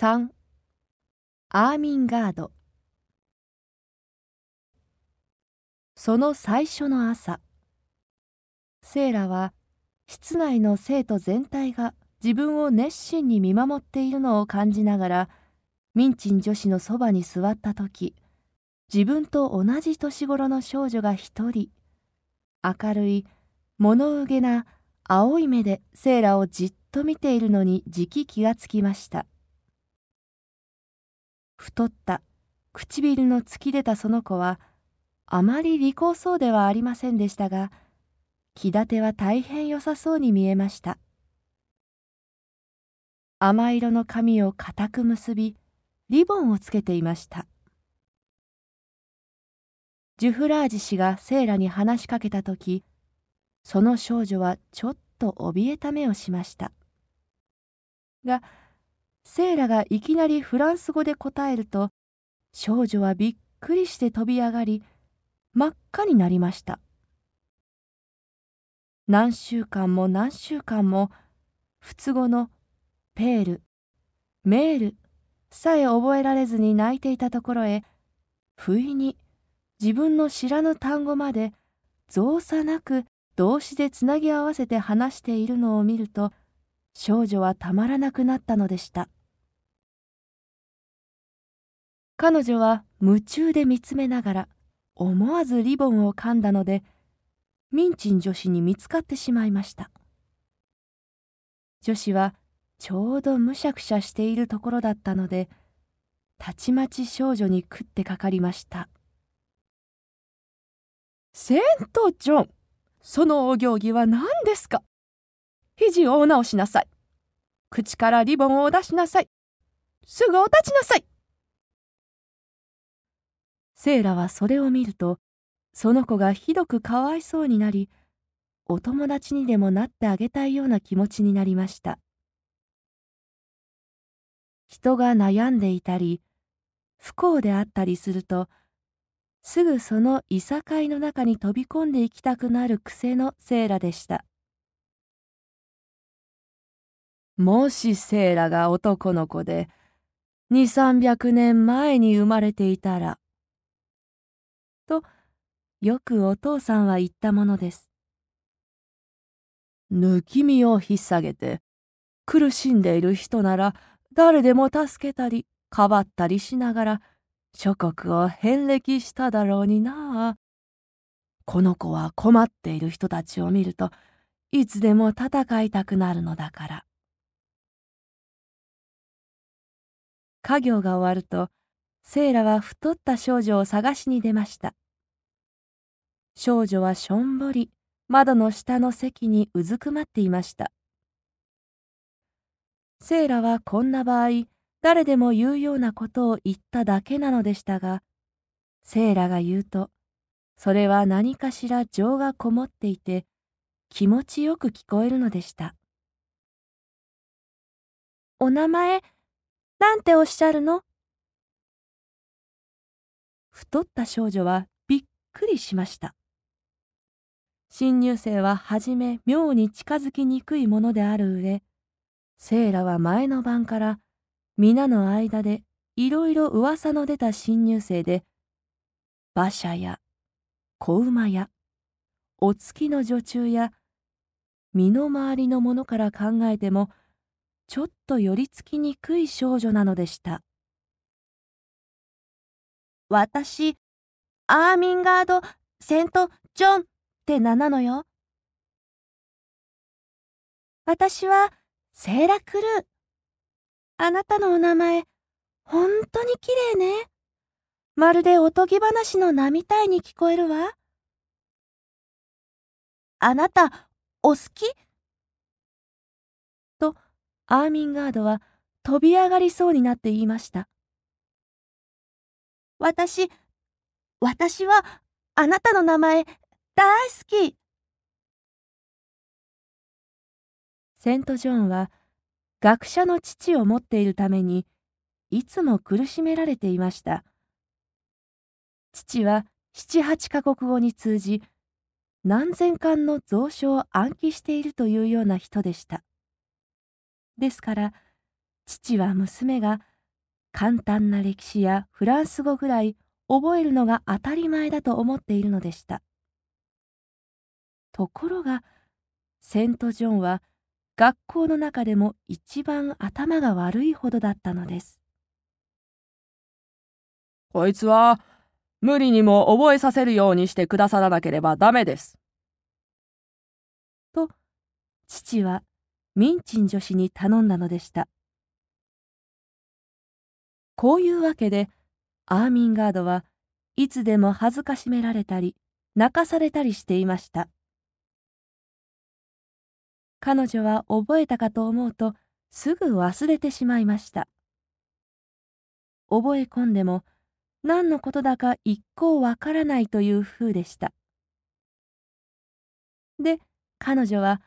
3アーミンガード。その最初の朝。セイラは室内の生徒全体が自分を熱心に見守っているのを感じながらミンチン女子のそばに座った時自分と同じ年頃の少女が一人明るい物憂げな青い目でセイラをじっと見ているのにじき気がつきました。太った。唇の突き出たその子はあまり利口そうではありませんでしたが気立ては大変良さそうに見えました。甘色の髪を固く結びリボンをつけていました。ジュフラージ氏がセイラに話しかけた時その少女はちょっと怯えた目をしました。がセイラがいきなりフランス語で答えると少女はびっくりして飛び上がり真っ赤になりました。何週間も何週間も仏語のペールメールさえ覚えられずに泣いていたところへ不意に自分の知らぬ単語まで造作なく動詞でつなぎ合わせて話しているのを見ると少女はたまらなくなったのでした。彼女は夢中で見つめながら思わずリボンを噛んだのでミンチン女子に見つかってしまいました。女子はちょうどむしゃくしゃしているところだったのでたちまち少女に食ってかかりました「セントジョンそのお行儀は何ですか？肘をお直しなさい。口からリボンを出しなさい。すぐお立ちなさい。セイラはそれを見ると、その子がひどくかわいそうになり、お友達にでもなってあげたいような気持ちになりました。人が悩んでいたり、不幸であったりすると、すぐそのいさかいの中に飛び込んでいきたくなる癖のセイラでした。もしセイラが男の子で、二三百年前に生まれていたら、と、よくお父さんは言ったものです。抜き身を引っ提げて、苦しんでいる人なら誰でも助けたり、かばったりしながら、諸国を遍歴しただろうになあ。この子は困っている人たちを見ると、いつでも戦いたくなるのだから。家業が終わるとセイラは太った少女を探しに出ました。少女はしょんぼり窓の下の席にうずくまっていました。セイラはこんな場合誰でも言うようなことを言っただけなのでしたがセイラが言うとそれは何かしら情がこもっていて気持ちよく聞こえるのでした。お名前なんておっしゃるの？太った少女はびっくりしました。新入生ははじめ妙に近づきにくいものである上、セイラは前の晩から皆の間でいろいろ噂の出た新入生で、馬車や子馬やお月の女中や身の回りのものから考えてもちょっと寄りつきにくい少女なのでした。私、アーミンガード・セント・ジョンって名なのよ。私はセーラ・クルー。あなたのお名前、ほんとに綺麗ね。まるでおとぎ話の名みたいに聞こえるわ。あなた、お好き？アーミンガードは飛び上がりそうになって言いました。私、私はあなたの名前大好き。セント・ジョンは学者の父を持っているためにいつも苦しめられていました。父は七八カ国語に通じ何千巻の蔵書を暗記しているというような人でした。ですから父は娘が簡単な歴史やフランス語ぐらい覚えるのが当たり前だと思っているのでした。ところがセント・ジョンは学校の中でも一番頭が悪いほどだったのです。こいつは無理にも覚えさせるようにしてくださらなければダメです。と父はミンチン女子に頼んだのでした。こういうわけでアーミンガードはいつでも恥ずかしめられたり泣かされたりしていました。彼女は覚えたかと思うとすぐ忘れてしまいました。覚え込んでも何のことだか一向わからないという風でした。で、彼女は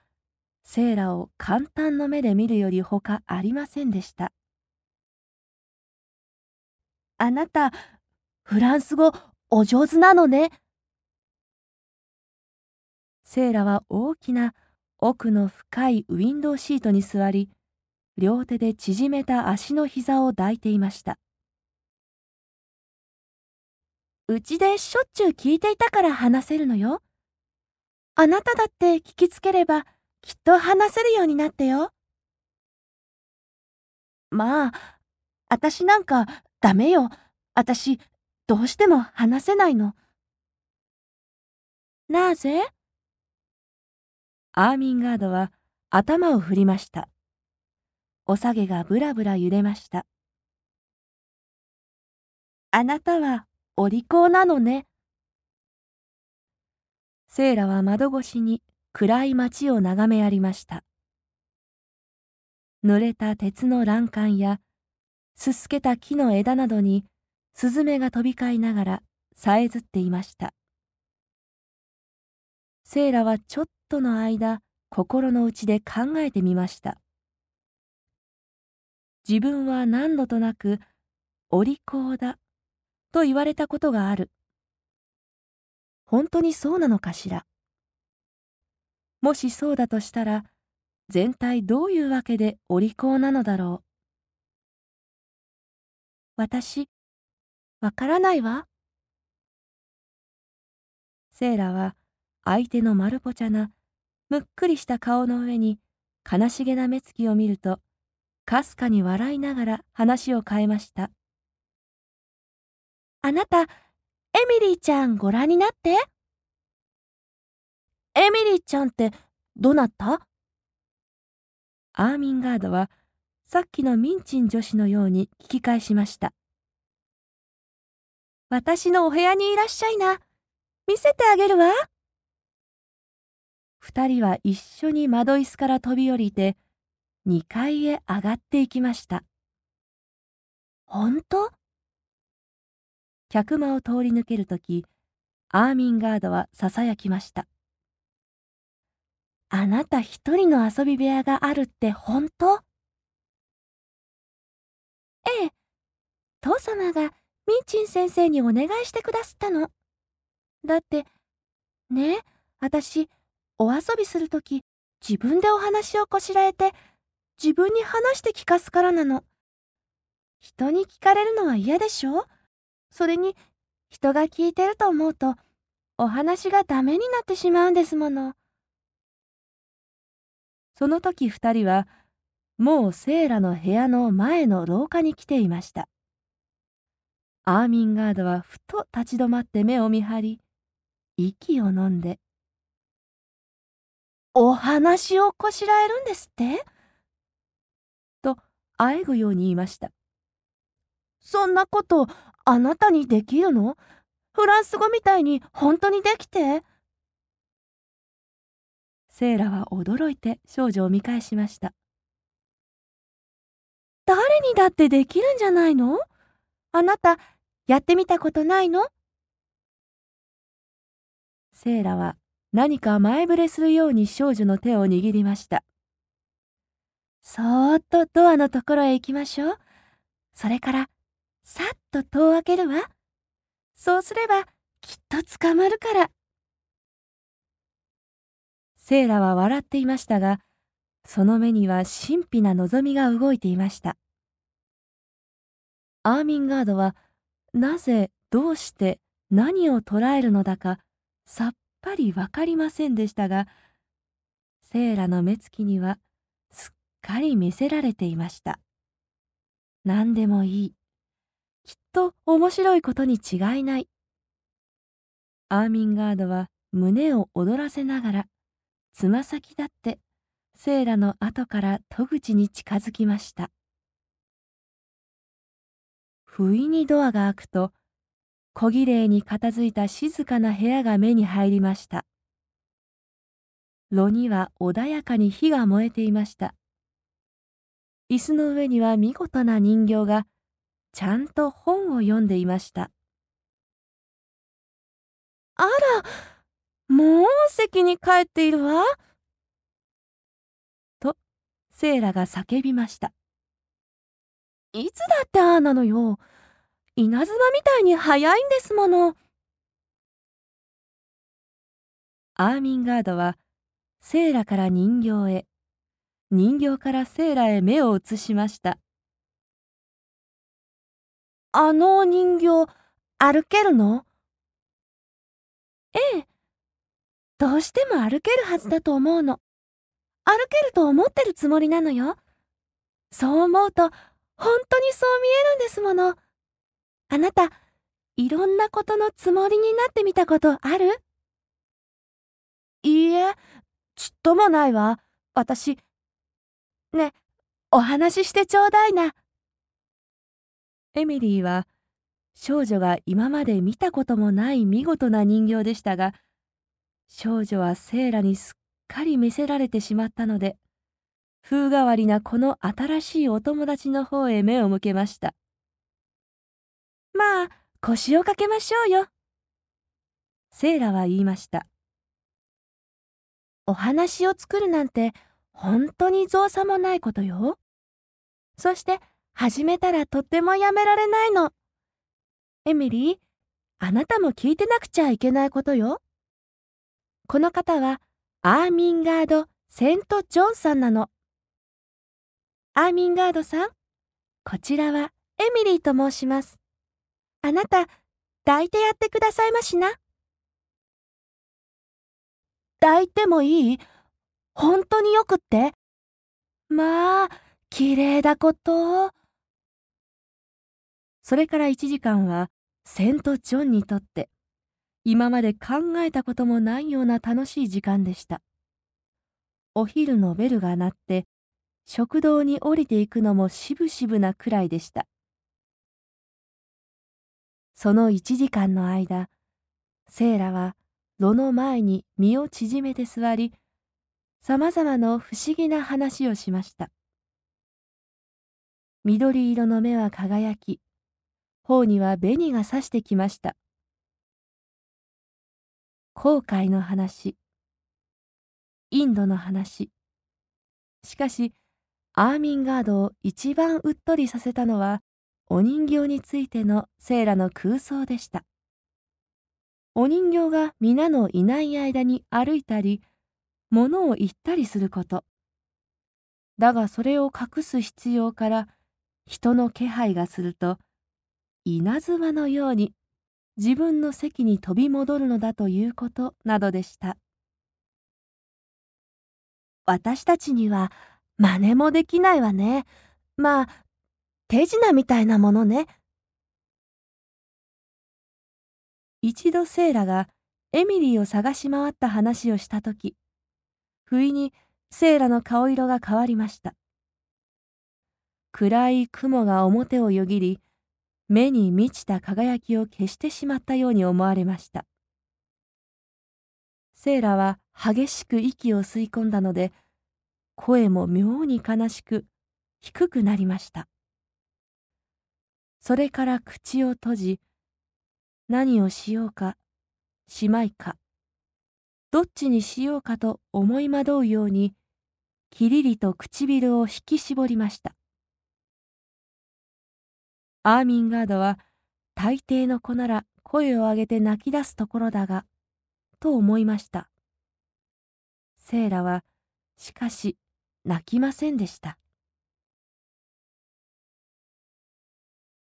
セーラを簡単の目で見るよりほかありませんでした。あなた、フランス語お上手なのね。セーラは大きな奥の深いウィンドウシートに座り、両手で縮めた足の膝を抱いていました。うちでしょっちゅう聞いていたから話せるのよ。あなただって聞きつければきっと話せるようになってよ。まあ、あたしなんかダメよ。あたし、どうしても話せないの。なぜ？アーミンガードは頭を振りました。お下げがぶらぶら揺れました。あなたはお利口なのね。セイラは窓越しに暗い街を眺めやりました。濡れた鉄の欄干やすすけた木の枝などにスズメが飛び交いながらさえずっていました。セイラはちょっとの間心の内で考えてみました。自分は何度となくお利口だと言われたことがある。本当にそうなのかしら？もしそうだとしたら、全体どういうわけでお利口なのだろう？私、わからないわ。セーラは相手の丸ぽちゃな、むっくりした顔の上に悲しげな目つきを見ると、かすかに笑いながら話を変えました。あなた、エミリーちゃんご覧になって。エミリーちゃんってどなった？アーミンガードはさっきのミンチン女子のように聞き返しました。私のお部屋にいらっしゃいな。見せてあげるわ。二人は一緒に窓椅子から飛び降りて、2階へ上がっていきました。本当？客間を通り抜けるとき、アーミンガードは囁きました。あなた一人の遊び部屋があるって本当？ええ、父様がミンチン先生にお願いしてくだすったの。だって、ねえ、あたし、お遊びするとき、自分でお話をこしらえて、自分に話して聞かすからなの。人に聞かれるのは嫌でしょ？それに人が聞いてると思うとお話がダメになってしまうんですもの。その時二人はもうセーラの部屋の前の廊下に来ていました。アーミンガードはふと立ち止まって目を見張り息を飲んで「お話をこしらえるんですって?」とあえぐように言いました。そんなことあなたにできるの？フランス語みたいに本当にできて？セーラは驚いて少女を見返しました。誰にだってできるんじゃないの？あなた、やってみたことないの？セーラは何か前触れするように少女の手を握りました。そーっとドアのところへ行きましょう。それからさっと戸を開けるわ。そうすればきっと捕まるから。セイラは笑っていましたが、その目には神秘な望みが動いていました。アーミンガードはなぜどうして何を捉えるのだかさっぱりわかりませんでしたがセーラの目つきにはすっかり見せられていました。何でもいい。きっと面白いことに違いない。アーミンガードは胸を躍らせながらつま先立ってセーラの後から戸口に近づきました。不意にドアが開くと小綺麗に片付いた静かな部屋が目に入りました。炉には穏やかに火が燃えていました。椅子の上には見事な人形がちゃんと本を読んでいました。あらもう席に帰っているわ。とセイラが叫びました。いつだってああなのよ。稲妻みたいに早いんですもの。アーミンガードはセイラから人形へ。人形からセイラへ目を移しました。あの人形歩けるの？ええ。どうしても歩けるはずだと思うの歩けると思ってるつもりなのよそう思うと本当にそう見えるんですもの。あなた、いろんなことのつもりになってみたことある？いいえ、ちっともないわ。私。ね、お話ししてちょうだいな。エミリーは、少女が今まで見たこともない見事な人形でしたが、少女はセーラにすっかり見せられてしまったので、風変わりなこの新しいお友達の方へ目を向けました。まあ、腰をかけましょうよ。セイラは言いました。お話を作るなんて本当に造作もないことよ。そして始めたらとってもやめられないの。エミリー、あなたも聞いてなくちゃいけないことよ。この方はアーミンガード・セント・ジョンさんなの。アーミンガードさん、こちらはエミリーと申します。あなた、抱いてやってくださいましな。抱いてもいい？本当によくって。まあ、綺麗だこと。それから1時間は、セント・ジョンにとって、今まで考えたこともないような楽しい時間でした。お昼のベルが鳴って、食堂に降りていくのもしぶしぶなくらいでした。その1時間の間、セイラは炉の前に身を縮めて座り、さまざまな不思議な話をしました。緑色の目は輝き、頬には紅がさしてきました。後悔の話、インドの話。しかし、アーミンガードを一番うっとりさせたのは、お人形についてのセーラの空想でした。お人形が皆のいない間に歩いたり、物を言ったりすること。だがそれを隠す必要から人の気配がすると、稲妻のように自分の席に飛び戻るのだということなどでした。私たちには真似もできないわね。まあ、手品みたいなものね。一度セイラがエミリーを探し回った話をしたとき、不意にセイラの顔色が変わりました。暗い雲が表をよぎり、目に満ちた輝きを消してしまったように思われました。セイラは激しく息を吸い込んだので、声も妙に悲しく低くなりましたそれから口を閉じ何をしようかしまいかどっちにしようかと思い惑うようにきりりと唇を引き絞りましたアーミンガードは大抵の子なら声を上げて泣き出すところだがと思いましたセイラはしかし泣きませんでした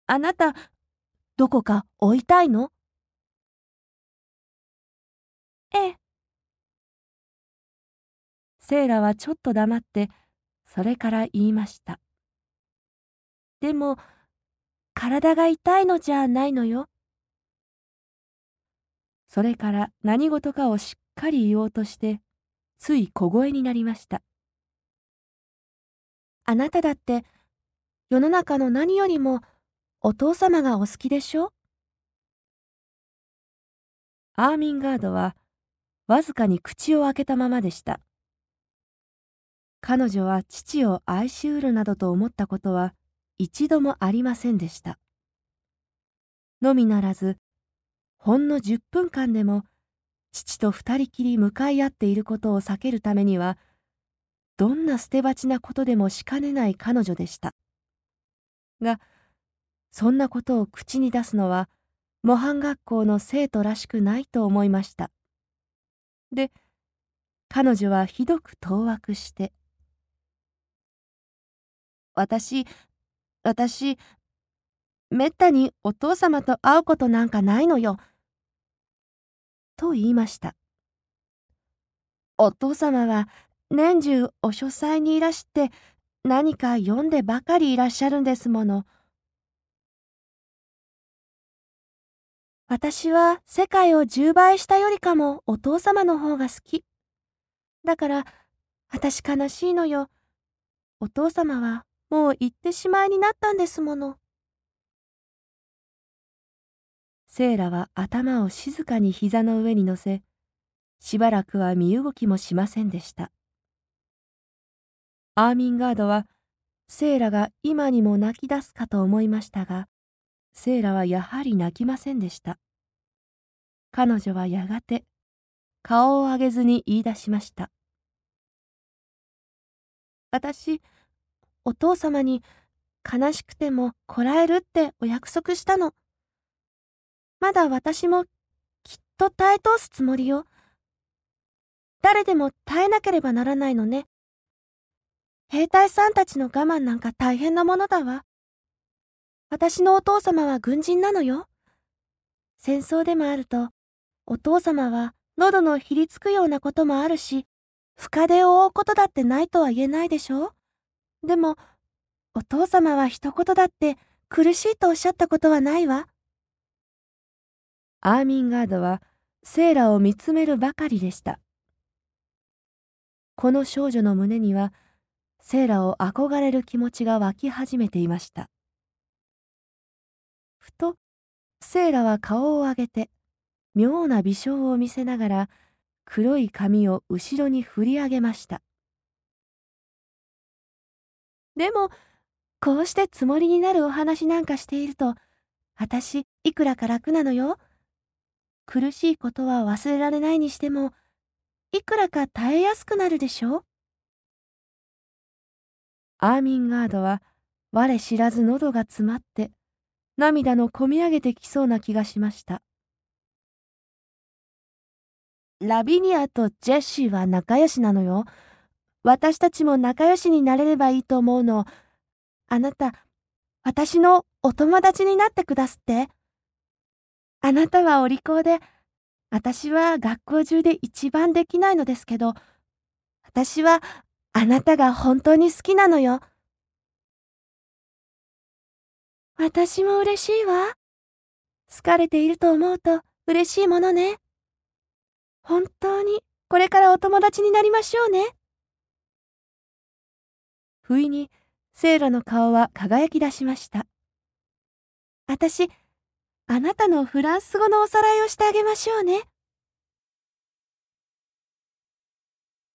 あなた、どこか追いたいの？ええ。セイラはちょっと黙って、それから言いました。でも、体が痛いのじゃないのよ。それから何事かをしっかり言おうとして、つい小声になりました。あなただって、世の中の何よりもお父様がお好きでしょ？アーミンガードはわずかに口を開けたままでした。彼女は父を愛しうるなどと思ったことは一度もありませんでした。のみならず、ほんの10分間でも父と二人きり向かい合っていることを避けるためには、どんな捨て鉢なことでもしかねない彼女でした。が、そんなことを口に出すのは、模範学校の生徒らしくないと思いました。で、彼女はひどく当惑して、私、私、めったにお父様と会うことなんかないのよ。と言いました。お父様は年中お書斎にいらして何か読んでばかりいらっしゃるんですもの。私は世界を10倍したよりかもお父様の方が好き。だから、私悲しいのよ。お父様はもう行ってしまいになったんですもの。セイラは頭を静かに膝の上に乗せ、しばらくは身動きもしませんでした。アーミンガードは、セイラが今にも泣き出すかと思いましたが、セイラはやはり泣きませんでした。彼女はやがて顔を上げずに言い出しました。私、お父様に悲しくてもこらえるってお約束したの。まだ私もきっと耐え通すつもりよ。誰でも耐えなければならないのね。兵隊さんたちの我慢なんか大変なものだわ。私のお父様は軍人なのよ。戦争でもあると、お父様は喉のひりつくようなこともあるし、深手を負うことだってないとは言えないでしょでも、お父様は一言だって苦しいとおっしゃったことはないわ。アーミンガードはセーラを見つめるばかりでした。この少女の胸には、セーラを憧れる気持ちが湧き始めていました。ふとセイラは顔を上げて妙な微笑を見せながら黒い髪を後ろに振り上げましたでもこうしてつもりになるお話なんかしていると私いくらか楽なのよ苦しいことは忘れられないにしてもいくらか耐えやすくなるでしょアーミンガードは我知らず喉が詰まって涙のこみ上げてきそうな気がしました。ラビニアとジェシーは仲良しなのよ。私たちも仲良しになれればいいと思うの。あなた、私のお友達になってくだすって。あなたはお利口で、私は学校中で一番できないのですけど、私はあなたが本当に好きなのよ。私も嬉しいわ。好かれていると思うと嬉しいものね。本当にこれからお友達になりましょうね。不意にセイラの顔は輝き出しました。私、あなたのフランス語のおさらいをしてあげましょうね。